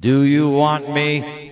Do you want me